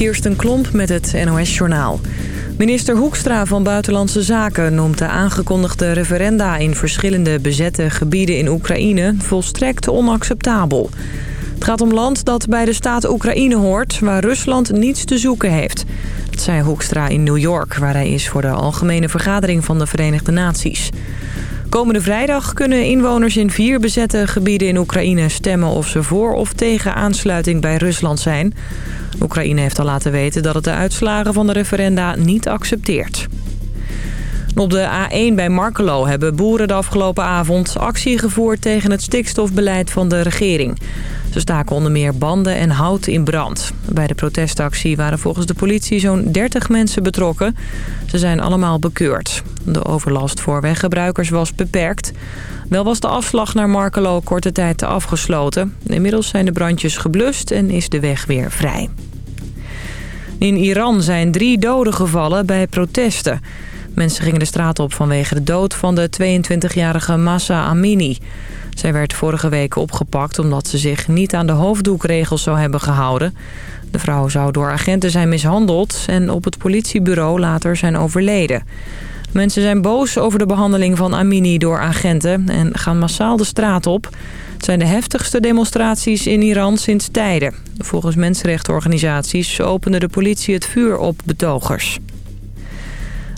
Kirsten Klomp met het NOS-journaal. Minister Hoekstra van Buitenlandse Zaken noemt de aangekondigde referenda... in verschillende bezette gebieden in Oekraïne volstrekt onacceptabel. Het gaat om land dat bij de staat Oekraïne hoort... waar Rusland niets te zoeken heeft. Dat zei Hoekstra in New York, waar hij is voor de Algemene Vergadering van de Verenigde Naties. Komende vrijdag kunnen inwoners in vier bezette gebieden in Oekraïne stemmen of ze voor of tegen aansluiting bij Rusland zijn. Oekraïne heeft al laten weten dat het de uitslagen van de referenda niet accepteert. Op de A1 bij Markelo hebben boeren de afgelopen avond actie gevoerd tegen het stikstofbeleid van de regering. Ze staken onder meer banden en hout in brand. Bij de protestactie waren volgens de politie zo'n 30 mensen betrokken. Ze zijn allemaal bekeurd. De overlast voor weggebruikers was beperkt. Wel was de afslag naar Markelo korte tijd afgesloten. Inmiddels zijn de brandjes geblust en is de weg weer vrij. In Iran zijn drie doden gevallen bij protesten. Mensen gingen de straat op vanwege de dood van de 22-jarige Massa Amini. Zij werd vorige week opgepakt omdat ze zich niet aan de hoofddoekregels zou hebben gehouden. De vrouw zou door agenten zijn mishandeld en op het politiebureau later zijn overleden. Mensen zijn boos over de behandeling van Amini door agenten en gaan massaal de straat op. Het zijn de heftigste demonstraties in Iran sinds tijden. Volgens mensenrechtenorganisaties opende de politie het vuur op betogers.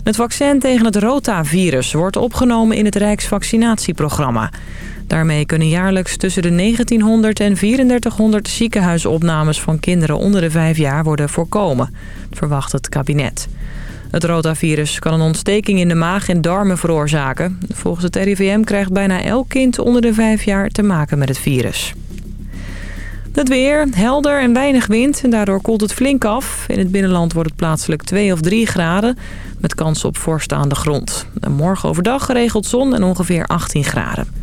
Het vaccin tegen het rotavirus wordt opgenomen in het Rijksvaccinatieprogramma. Daarmee kunnen jaarlijks tussen de 1900 en 3400 ziekenhuisopnames van kinderen onder de 5 jaar worden voorkomen, verwacht het kabinet. Het rotavirus kan een ontsteking in de maag en darmen veroorzaken. Volgens het RIVM krijgt bijna elk kind onder de 5 jaar te maken met het virus. Het weer, helder en weinig wind en daardoor koelt het flink af. In het binnenland wordt het plaatselijk 2 of 3 graden met kans op vorst aan de grond. morgen overdag geregeld zon en ongeveer 18 graden.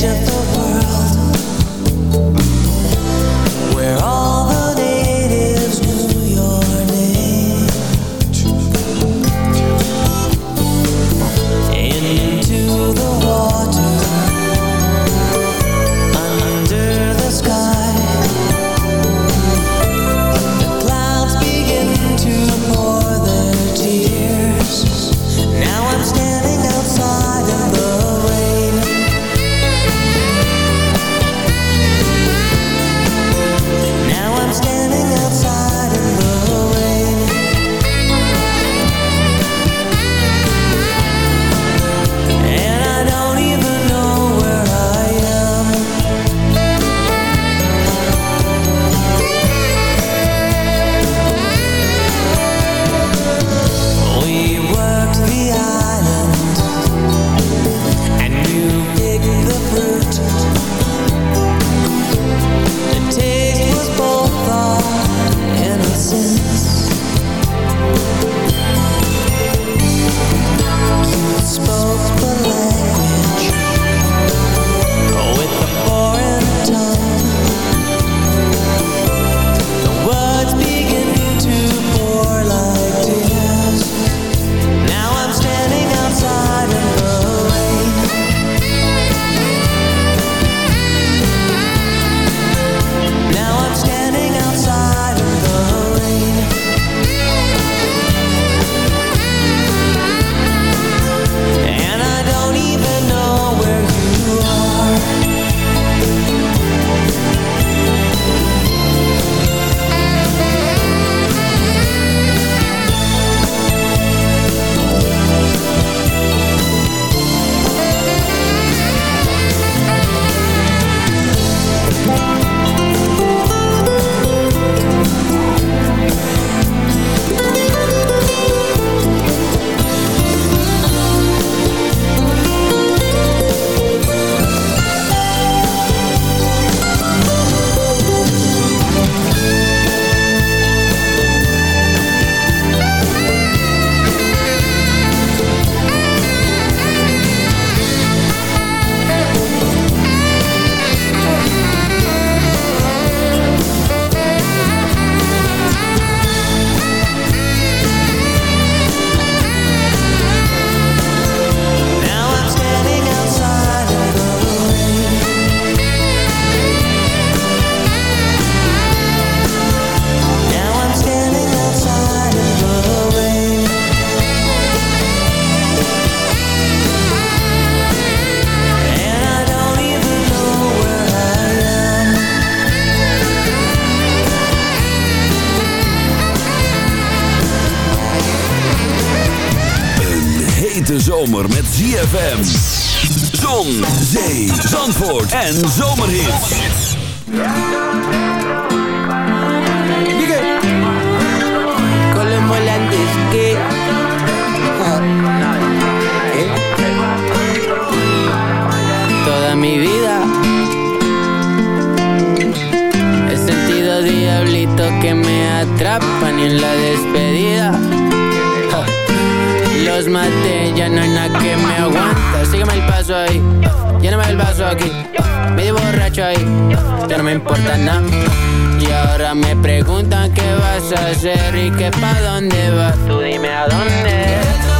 just. En que... Toda mi vida. He sentido diablito que me atrapan y en la despedida. Los maté, ya no hay nada que me aguanta. Sígueme el paso ahí, lléname el vaso aquí. Borracho ahí, ya no me importa nada. Y ahora me preguntan qué vas a hacer y que pa' dónde vas. Tú dime a dónde.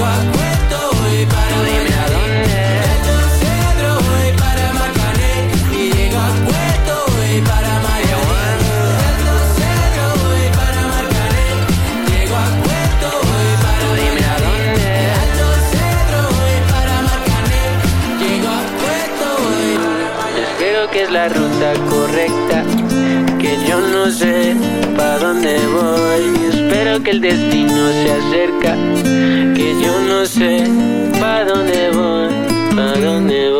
what que el destino se acerca, que yo no sé pa' dónde voy, pa' dónde voy.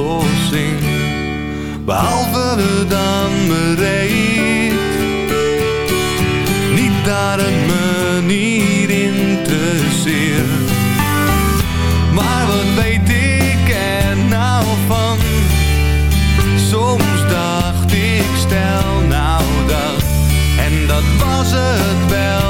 oplossing, behalve dan bereid. Niet daar het menier in te zeer, maar wat weet ik er nou van? Soms dacht ik, stel nou dat, en dat was het wel.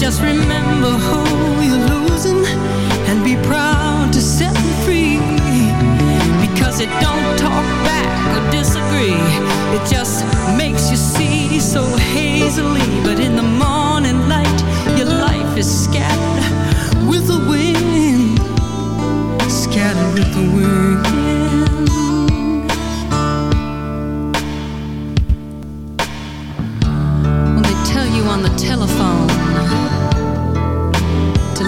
just remember who you're losing and be proud to set them free because it don't talk back or disagree. It just makes you see so hazily. But in the morning light, your life is scattered with the wind, scattered with the wind. When they tell you on the telephone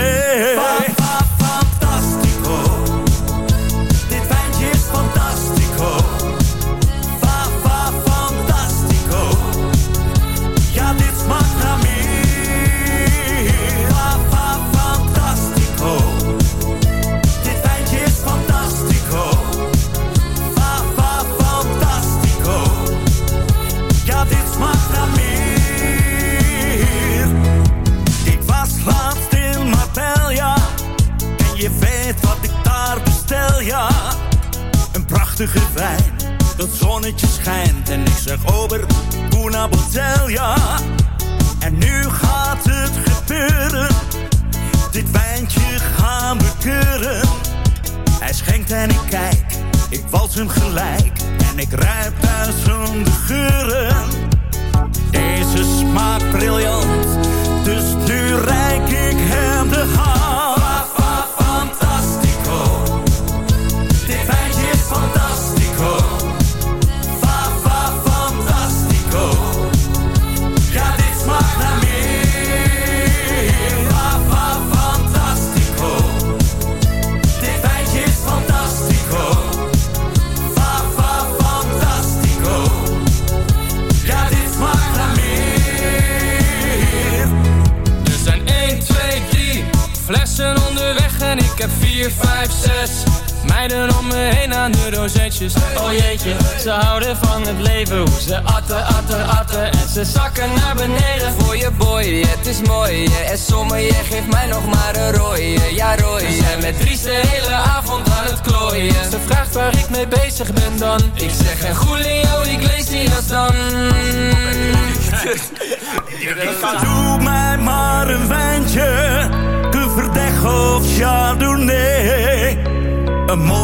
Me Een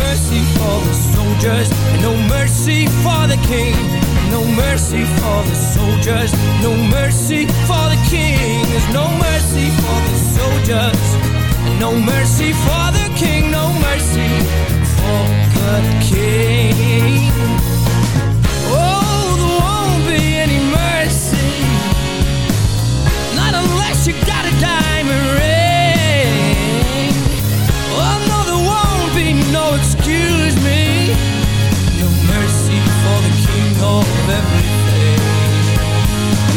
mercy for the soldiers, no mercy for the king. No mercy for the soldiers, no mercy for the king. There's no mercy for the soldiers, no mercy for the king. No mercy for the king. Oh, there won't be any mercy, not unless you gotta die.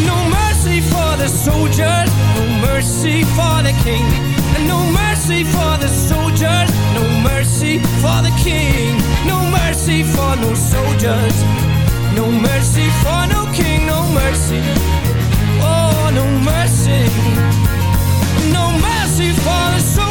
No mercy for the soldiers. No mercy for the king. No mercy for the soldiers. No mercy for the king. No mercy for no soldiers. No mercy for no king. No mercy. Oh, no mercy. No mercy for soul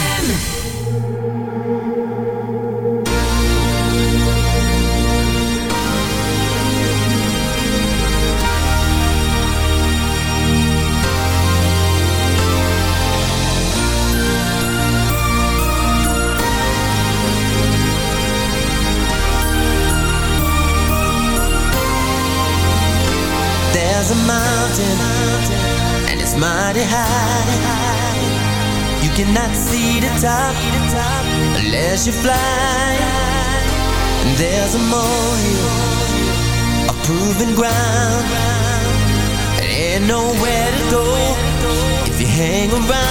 as a mountain, and it's mighty high. You cannot see the top unless you fly. And there's a molehill, a proven ground. and nowhere to go if you hang around.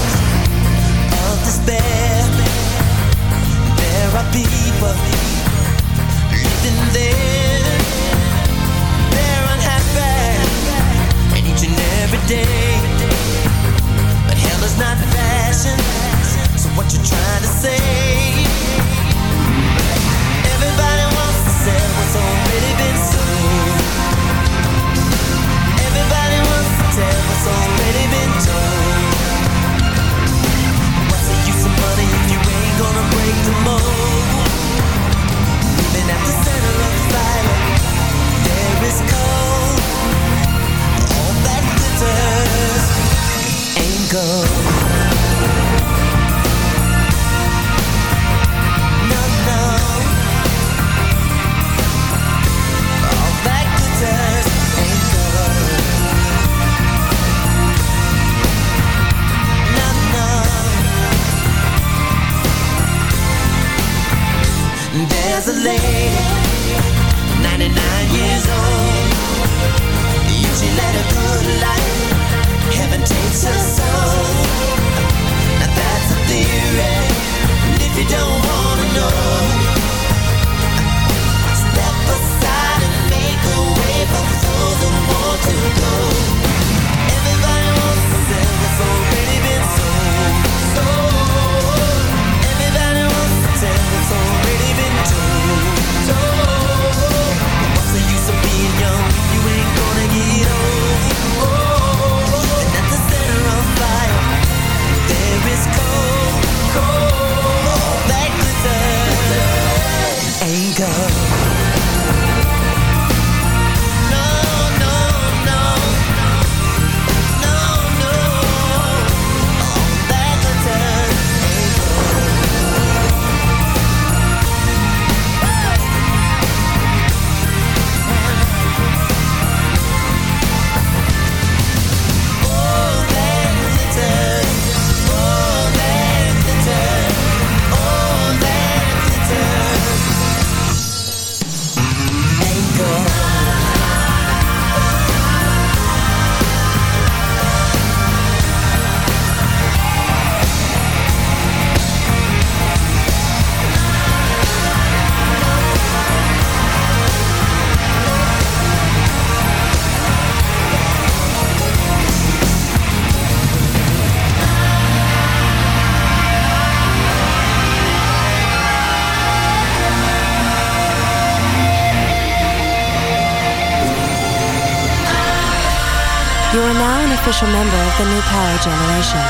official member of the new power generation.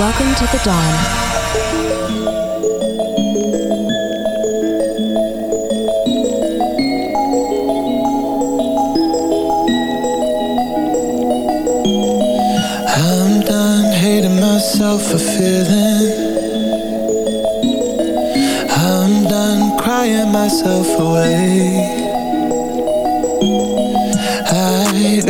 Welcome to the dawn. I'm done hating myself for feeling I'm done crying myself away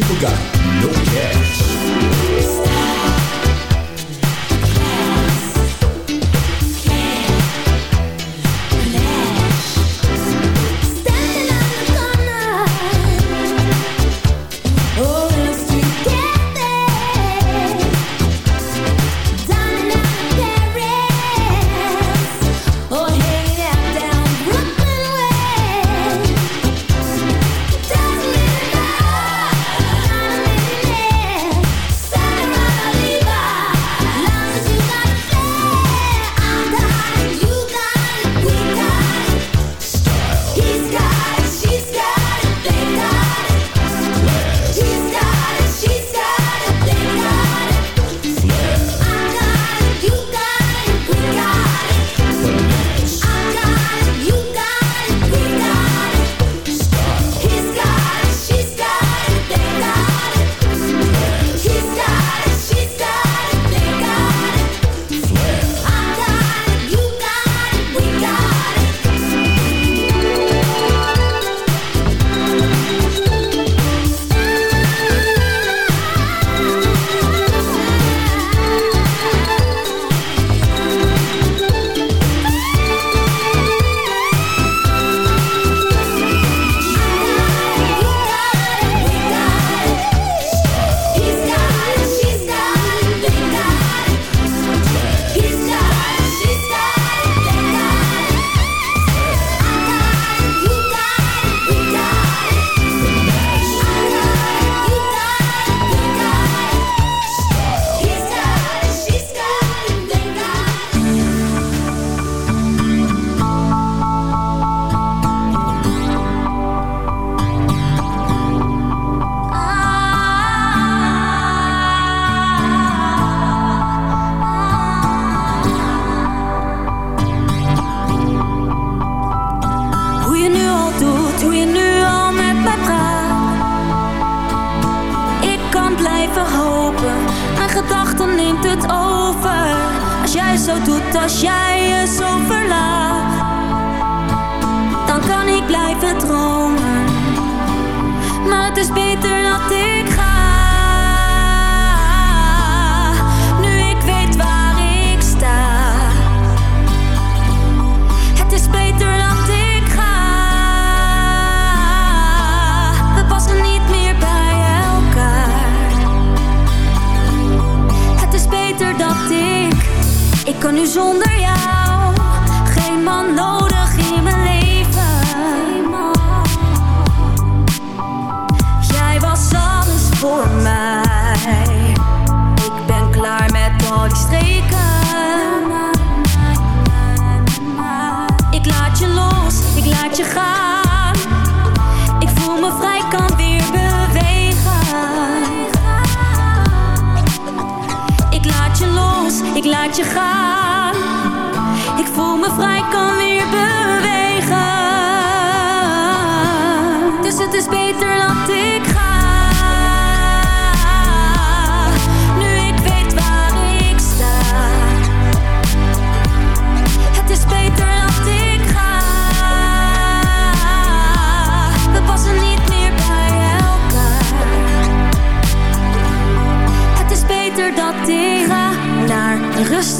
que lugar. Não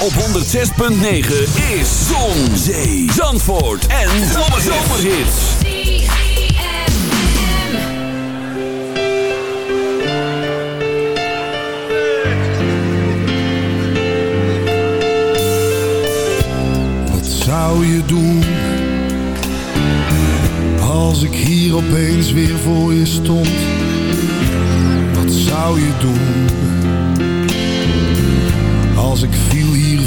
op 106.9 is Zon, Zee, Zandvoort en Zomerhits. Wat zou je doen als ik hier opeens weer voor je stond? Wat zou je doen als ik